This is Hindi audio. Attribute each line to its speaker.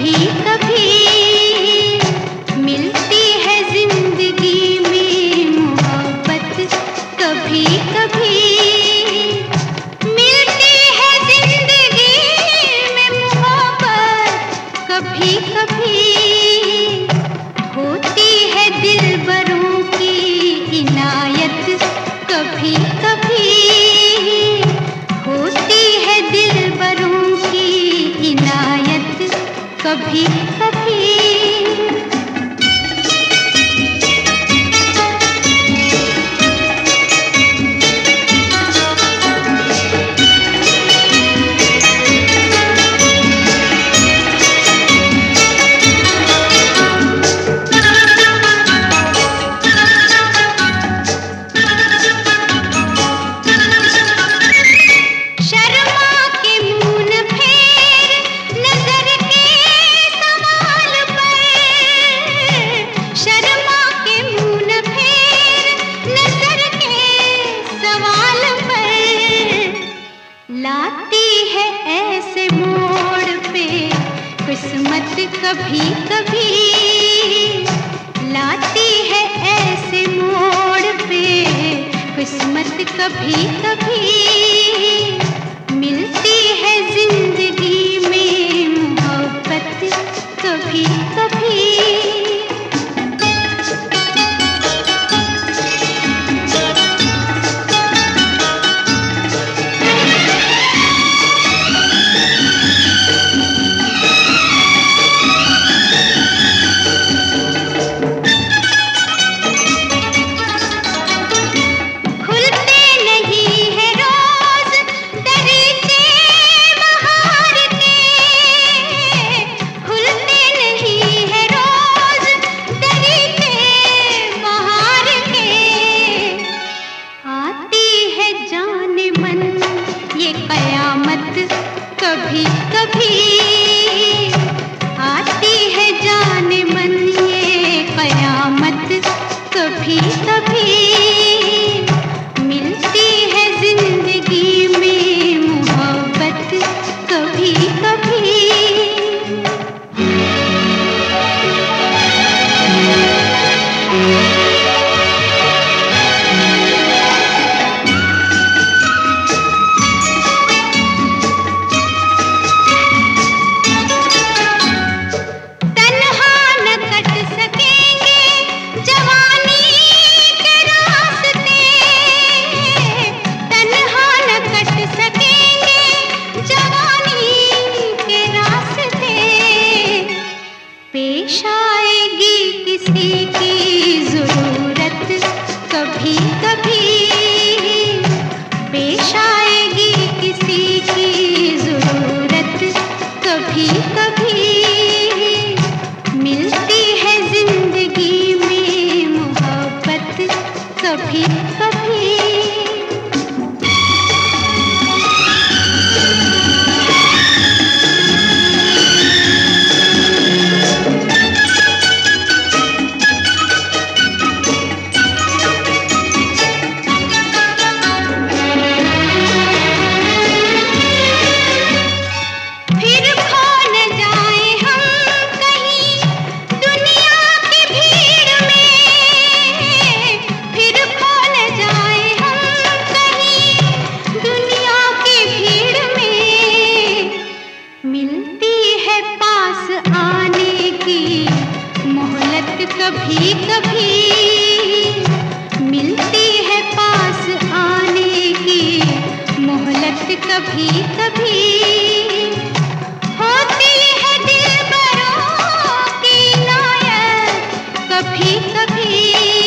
Speaker 1: कभी कभी मिलती है ज़िंदगी में मोहब्बत। कभी कभी मिलती है ज़िंदगी में मोहब्बत। कभी कभी कभी कभी कभी लाती है ऐसे मोड़ पे किस्मत कभी कभी भी कभी कभी मिलती है ज़िंदगी में मोहब्बत कभी कभी कभी कभी होती है दिल बरों की नायक कभी कभी।